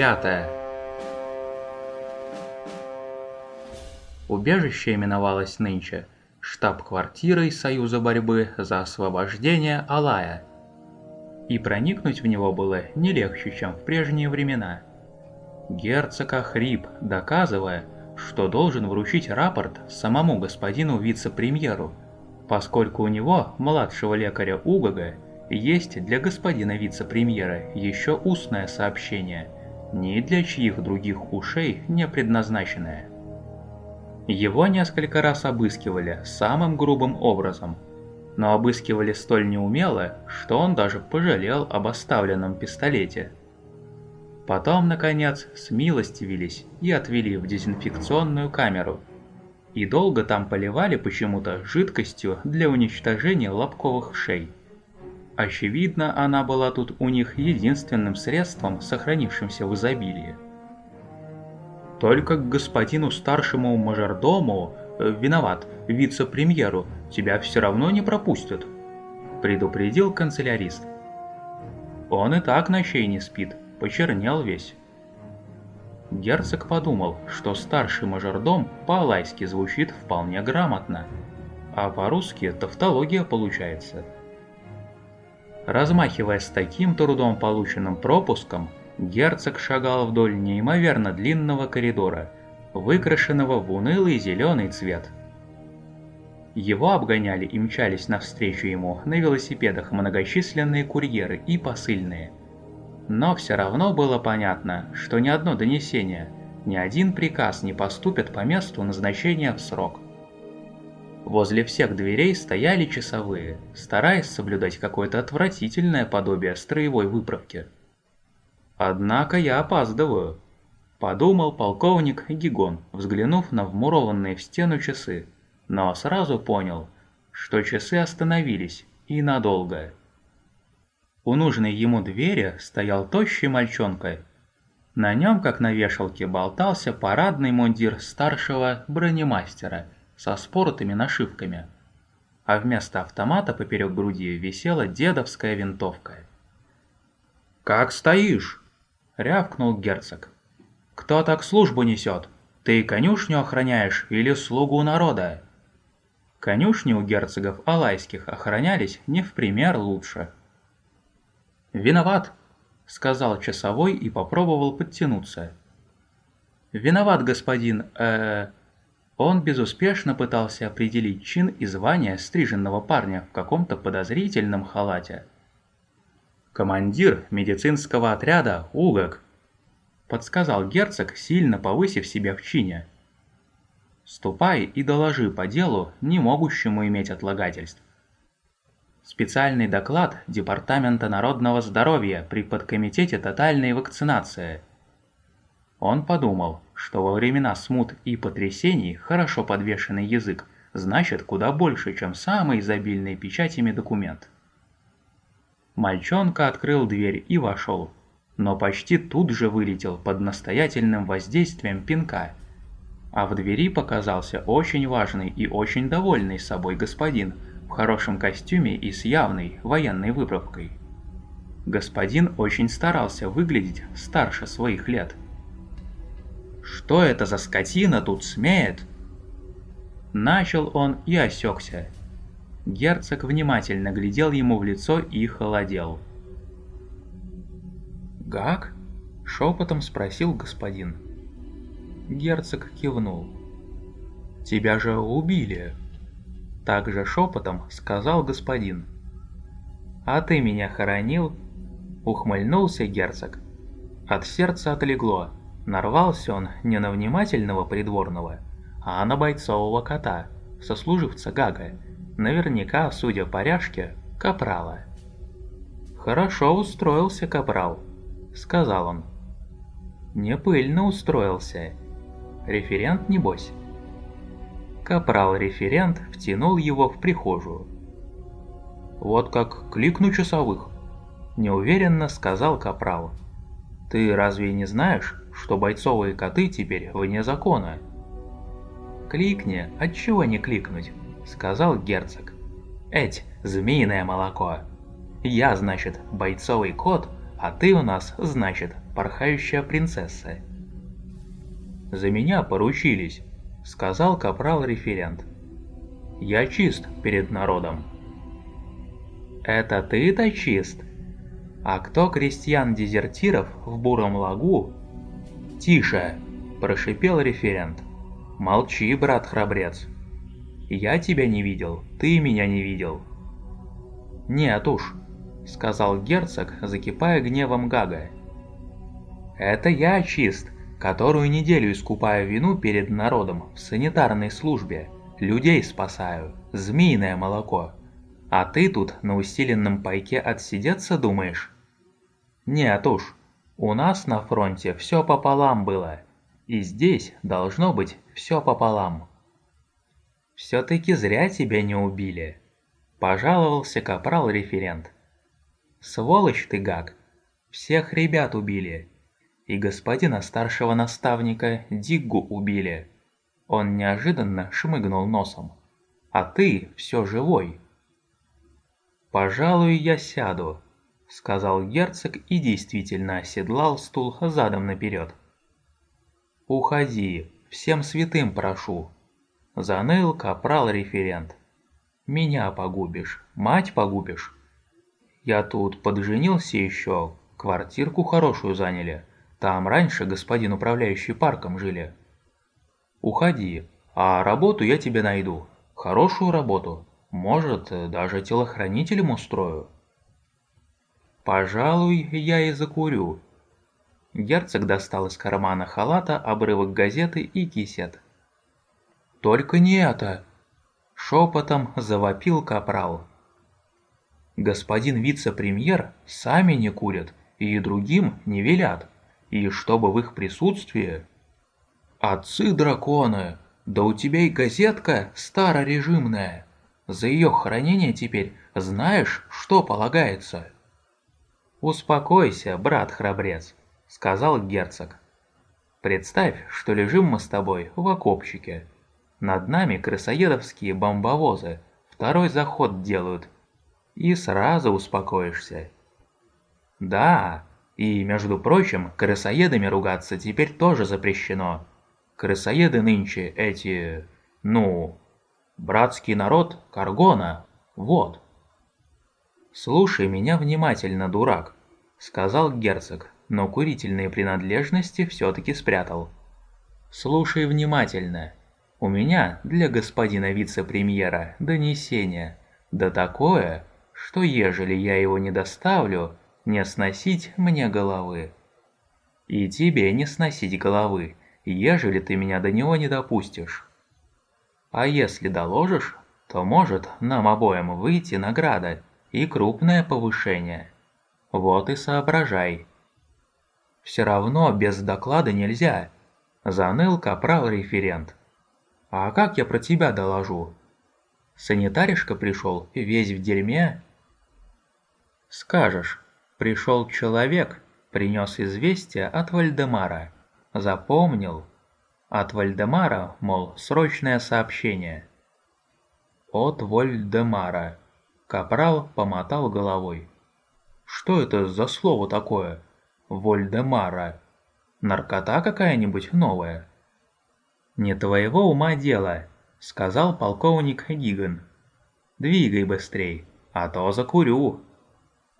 Пятое. Убежище именовалось нынче штаб-квартирой Союза борьбы за освобождение Алая. И проникнуть в него было не легче, чем в прежние времена. Герцог охрип, доказывая, что должен вручить рапорт самому господину вице-премьеру, поскольку у него, младшего лекаря Угага, есть для господина вице-премьера еще устное сообщение, ни для чьих других ушей не предназначенное. Его несколько раз обыскивали самым грубым образом, но обыскивали столь неумело, что он даже пожалел об оставленном пистолете. Потом, наконец, смилостивились и отвели в дезинфекционную камеру. И долго там поливали почему-то жидкостью для уничтожения лобковых шей. Очевидно, она была тут у них единственным средством, сохранившимся в изобилии. Только к господину старшему мажордому, э, виноват, вице-премьеру, тебя все равно не пропустят, предупредил канцелярист. Он и так ночей не спит, почернел весь. Герцог подумал, что старший мажордом по-алайски звучит вполне грамотно, а по-русски тавтология получается – Размахивая с таким трудом полученным пропуском, герцог шагал вдоль неимоверно длинного коридора, выкрашенного в унылый зеленый цвет. Его обгоняли и мчались навстречу ему на велосипедах многочисленные курьеры и посыльные. Но все равно было понятно, что ни одно донесение, ни один приказ не поступит по месту назначения в срок – Возле всех дверей стояли часовые, стараясь соблюдать какое-то отвратительное подобие строевой выправки. «Однако я опаздываю», – подумал полковник Гигон, взглянув на вмурованные в стену часы, но сразу понял, что часы остановились, и надолго. У нужной ему двери стоял тощий мальчонка. На нем, как на вешалке, болтался парадный мундир старшего бронемастера – со споротыми нашивками, а вместо автомата поперек груди висела дедовская винтовка. «Как стоишь?» — рявкнул герцог. «Кто так службу несет? Ты конюшню охраняешь или слугу народа?» Конюшни у герцогов Алайских охранялись не в пример лучше. «Виноват», — сказал часовой и попробовал подтянуться. «Виноват, господин, э, он безуспешно пытался определить чин и звание стриженного парня в каком-то подозрительном халате. «Командир медицинского отряда Угак», — подсказал герцог, сильно повысив себя в чине. «Ступай и доложи по делу, не могущему иметь отлагательств». Специальный доклад Департамента народного здоровья при подкомитете тотальной вакцинации. Он подумал, что во времена смут и потрясений хорошо подвешенный язык значит куда больше, чем самый изобильный печатями документ. Мальчонка открыл дверь и вошел, но почти тут же вылетел под настоятельным воздействием пинка, а в двери показался очень важный и очень довольный собой господин в хорошем костюме и с явной военной выправкой. Господин очень старался выглядеть старше своих лет – что это за скотина тут смеет? Начал он и осекся. Герцог внимательно глядел ему в лицо и холодел. «Гак?» – шепотом спросил господин. Герцог кивнул. «Тебя же убили!» Также шепотом сказал господин. «А ты меня хоронил?» – ухмыльнулся герцог. От сердца отлегло. Нарвался он не на внимательного придворного, а на бойцового кота, сослуживца Гага, наверняка, судя по ряжке, капрала. «Хорошо устроился капрал», — сказал он. «Не пыльно устроился. Референт, небось?» Капрал-референт втянул его в прихожую. «Вот как кликну часовых», — неуверенно сказал Капрал. «Ты разве не знаешь, что бойцовые коты теперь вне закона. «Кликни, отчего не кликнуть?» — сказал герцог. «Эть, змеиное молоко! Я, значит, бойцовый кот, а ты у нас, значит, порхающая принцесса». «За меня поручились», — сказал капрал-референт. «Я чист перед народом». «Это ты-то чист? А кто крестьян-дезертиров в Буром лагу?» «Тише!» – прошипел референт. «Молчи, брат-храбрец. Я тебя не видел, ты меня не видел». «Нет уж», – сказал герцог, закипая гневом Гага. «Это я чист, которую неделю искупаю вину перед народом в санитарной службе, людей спасаю, змеиное молоко». А ты тут на усиленном пайке отсидеться думаешь? Нет уж, у нас на фронте все пополам было, и здесь должно быть все пополам. Все-таки зря тебя не убили, пожаловался капрал-референт. Сволочь ты, Гак, всех ребят убили, и господина старшего наставника Диггу убили. Он неожиданно шмыгнул носом. А ты все живой. «Пожалуй, я сяду», — сказал герцог и действительно оседлал стул задом наперед. «Уходи, всем святым прошу», — заныл капрал-референт. «Меня погубишь, мать погубишь. Я тут подженился еще, квартирку хорошую заняли. Там раньше господин управляющий парком жили. Уходи, а работу я тебе найду, хорошую работу». Может, даже телохранителем устрою. Пожалуй, я и закурю. Герцог достал из кармана халата обрывок газеты и кисет. «Только не это!» Шепотом завопил капрал. «Господин вице-премьер сами не курят и другим не велят, и чтобы в их присутствии...» «Отцы-драконы! Да у тебя и газетка старорежимная!» За ее хранение теперь знаешь, что полагается?» «Успокойся, брат-храбрец», — сказал герцог. «Представь, что лежим мы с тобой в окопчике. Над нами крысоедовские бомбовозы второй заход делают, и сразу успокоишься». «Да, и, между прочим, крысоедами ругаться теперь тоже запрещено. Крысоеды нынче эти... ну, Братский народ Каргона, вот. Слушай меня внимательно, дурак, сказал герцог, но курительные принадлежности все-таки спрятал. Слушай внимательно. У меня для господина вице-премьера донесение, да такое, что ежели я его не доставлю, не сносить мне головы. И тебе не сносить головы, ежели ты меня до него не допустишь. А если доложишь, то может нам обоим выйти награда и крупное повышение. Вот и соображай. Все равно без доклада нельзя, заныл капрал-референт. А как я про тебя доложу? Санитаришка пришел весь в дерьме? Скажешь, пришел человек, принес известие от Вальдемара. Запомнил, от Вальдемара, мол, срочное сообщение. От Вальдемара. Капрал помотал головой. Что это за слово такое? Вольдемара. Наркота какая-нибудь новая? Не твоего ума дело, сказал полковник Гиган. Двигай быстрей, а то закурю.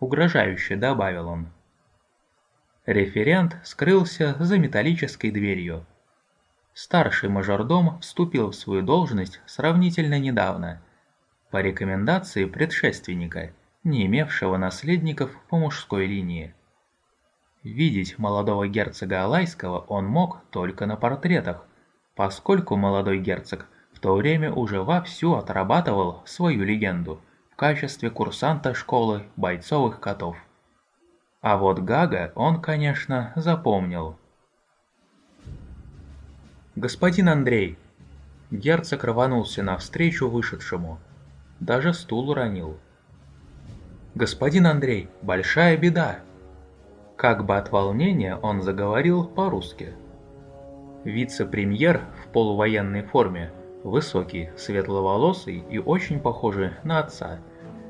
Угрожающе добавил он. Референт скрылся за металлической дверью. Старший мажордом вступил в свою должность сравнительно недавно, по рекомендации предшественника, не имевшего наследников по мужской линии. Видеть молодого герцога Алайского он мог только на портретах, поскольку молодой герцог в то время уже вовсю отрабатывал свою легенду в качестве курсанта школы бойцовых котов. А вот Гага он, конечно, запомнил – «Господин Андрей!» Герцог рванулся навстречу вышедшему. Даже стул уронил. «Господин Андрей, большая беда!» Как бы от волнения он заговорил по-русски. Вице-премьер в полувоенной форме, высокий, светловолосый и очень похожий на отца,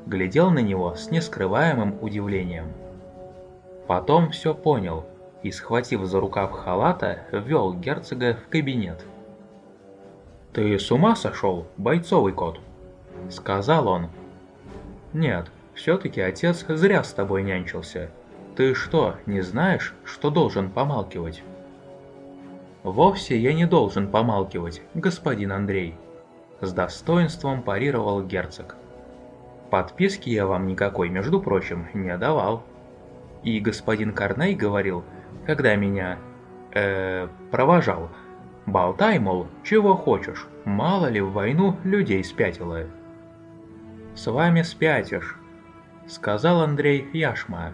глядел на него с нескрываемым удивлением. Потом все понял и, схватив за рукав халата, ввел герцога в кабинет. «Ты с ума сошел, бойцовый кот?» — сказал он. «Нет, все-таки отец зря с тобой нянчился. Ты что, не знаешь, что должен помалкивать?» «Вовсе я не должен помалкивать, господин Андрей», — с достоинством парировал герцог. «Подписки я вам никакой, между прочим, не давал. И господин Корней говорил, когда меня... э провожал, болтай, мол, чего хочешь, мало ли в войну людей спятило». «С вами спятишь», — сказал Андрей Яшма.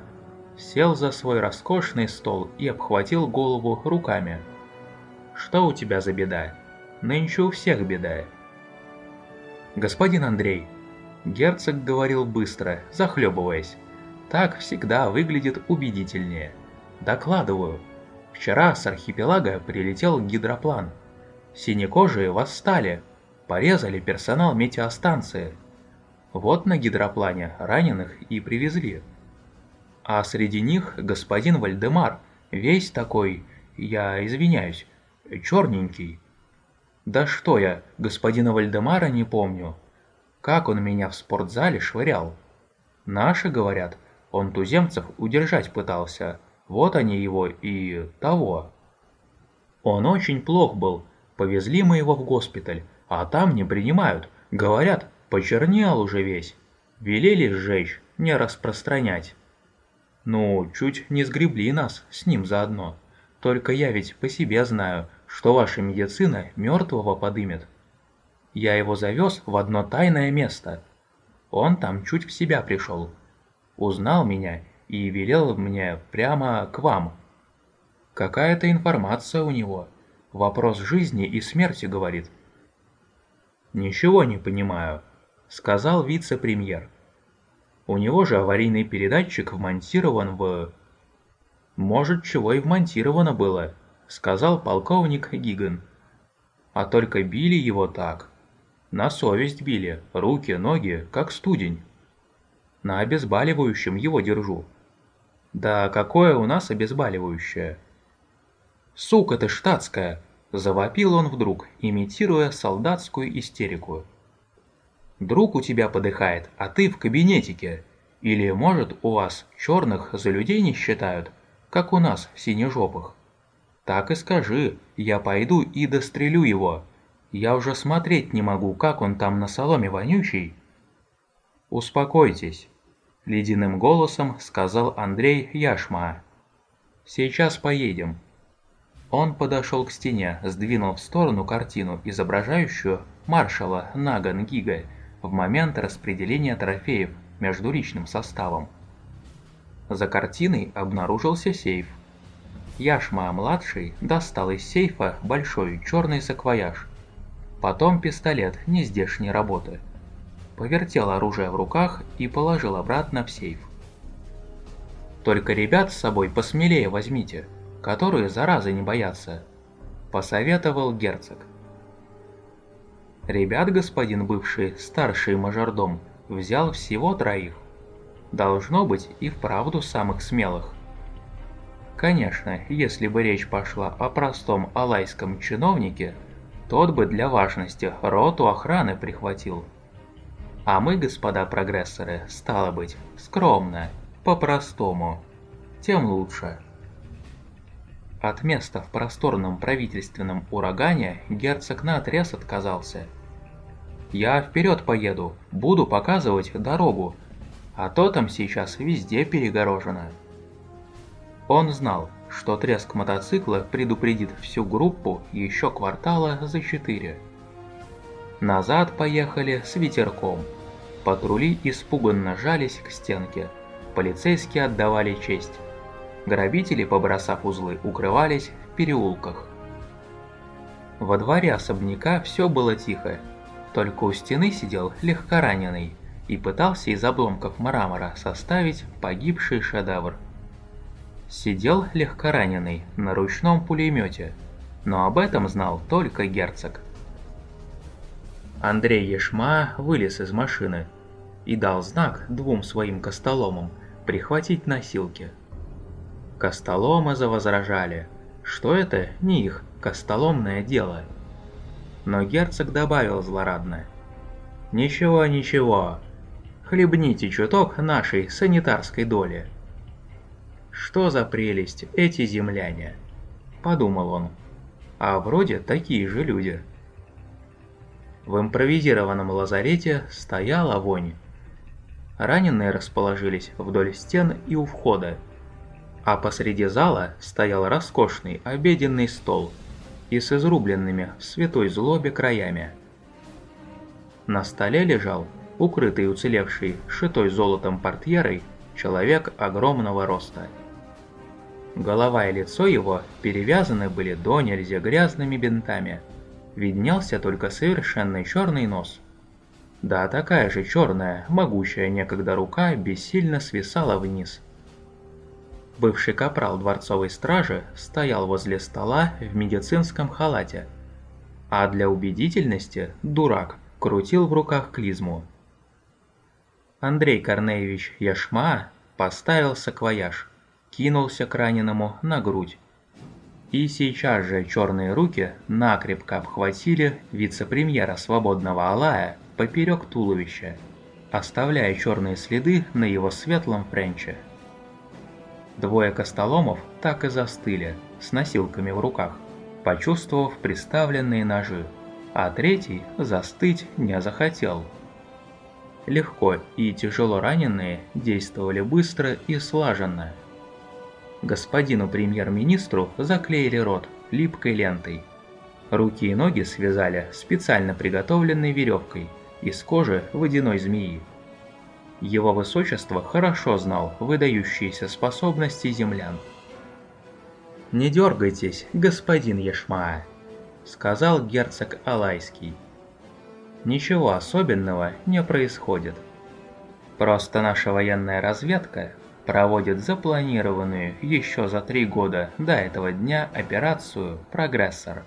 Сел за свой роскошный стол и обхватил голову руками. Что у тебя за беда? Нынче у всех беда. Господин Андрей, герцог говорил быстро, захлебываясь. Так всегда выглядит убедительнее. Докладываю. Вчера с архипелага прилетел гидроплан. Синекожие восстали, порезали персонал метеостанции. Вот на гидроплане раненых и привезли. А среди них господин Вальдемар, весь такой, я извиняюсь, черненький. Да что я, господина Вальдемара не помню. Как он меня в спортзале швырял. Наши говорят, он туземцев удержать пытался. Вот они его и того. Он очень плох был. Повезли мы его в госпиталь, а там не принимают. Говорят, почернел уже весь. Велели сжечь, не распространять. Ну, чуть не сгребли нас с ним заодно. Только я ведь по себе знаю, что ваша медицина мертвого подымет. Я его завез в одно тайное место. Он там чуть в себя пришел. Узнал меня и велел мне прямо к вам. Какая-то информация у него. Вопрос жизни и смерти говорит. «Ничего не понимаю», — сказал вице-премьер. «У него же аварийный передатчик вмонтирован в...» «Может, чего и вмонтировано было», — сказал полковник Гиган. «А только били его так. На совесть били, руки, ноги, как студень. На обезболивающем его держу. Да какое у нас обезболивающее?» «Сука ты штатская!» – завопил он вдруг, имитируя солдатскую истерику. «Друг у тебя подыхает, а ты в кабинетике. Или, может, у вас черных за людей не считают, как у нас, синежопых?» Так и скажи, я пойду и дострелю его. Я уже смотреть не могу, как он там на соломе вонючий. Успокойтесь, ледяным голосом сказал Андрей Яшма. Сейчас поедем. Он подошел к стене, сдвинул в сторону картину, изображающую маршала Наган Гига в момент распределения трофеев между личным составом. За картиной обнаружился сейф. Яшма-младший достал из сейфа большой черный саквояж. Потом пистолет нездешней работы. Повертел оружие в руках и положил обратно в сейф. «Только ребят с собой посмелее возьмите, которые заразы не боятся», – посоветовал герцог. Ребят господин бывший старший мажордом взял всего троих. Должно быть и вправду самых смелых. Конечно, если бы речь пошла о простом алайском чиновнике, тот бы для важности роту охраны прихватил. А мы, господа прогрессоры, стало быть, скромно, по-простому. Тем лучше. От места в просторном правительственном урагане герцог наотрез отказался. «Я вперед поеду, буду показывать дорогу, а то там сейчас везде перегорожено». Он знал, что треск мотоцикла предупредит всю группу еще квартала за четыре. Назад поехали с ветерком. Патрули испуганно жались к стенке. Полицейские отдавали честь. Грабители, побросав узлы, укрывались в переулках. Во дворе особняка все было тихо. Только у стены сидел легкораненый и пытался из обломков мрамора составить погибший шедевр – сидел легкораненый на ручном пулемете, но об этом знал только герцог. Андрей Ешма вылез из машины и дал знак двум своим костоломам прихватить носилки. Костоломы завозражали, что это не их костоломное дело. Но герцог добавил злорадно. «Ничего, ничего, хлебните чуток нашей санитарской доли». «Что за прелесть эти земляне?» – подумал он. «А вроде такие же люди». В импровизированном лазарете стояла вонь. Раненые расположились вдоль стен и у входа, а посреди зала стоял роскошный обеденный стол и с изрубленными в святой злобе краями. На столе лежал, укрытый уцелевший, шитой золотом портьерой, человек огромного роста. Голова и лицо его перевязаны были до нельзя грязными бинтами. Виднелся только совершенно черный нос. Да, такая же черная, могучая некогда рука бессильно свисала вниз – Бывший капрал дворцовой стражи стоял возле стола в медицинском халате, а для убедительности дурак крутил в руках клизму. Андрей Корнеевич Яшма поставил саквояж, кинулся к раненому на грудь. И сейчас же черные руки накрепко обхватили вице-премьера свободного Алая поперек туловища, оставляя черные следы на его светлом френче. Двое костоломов так и застыли, с носилками в руках, почувствовав приставленные ножи, а третий застыть не захотел. Легко и тяжело раненые действовали быстро и слаженно. Господину премьер-министру заклеили рот липкой лентой. Руки и ноги связали специально приготовленной веревкой из кожи водяной змеи. Его высочество хорошо знал выдающиеся способности землян. «Не дергайтесь, господин Ешмаа», — сказал герцог Алайский. «Ничего особенного не происходит. Просто наша военная разведка проводит запланированную еще за три года до этого дня операцию «Прогрессор».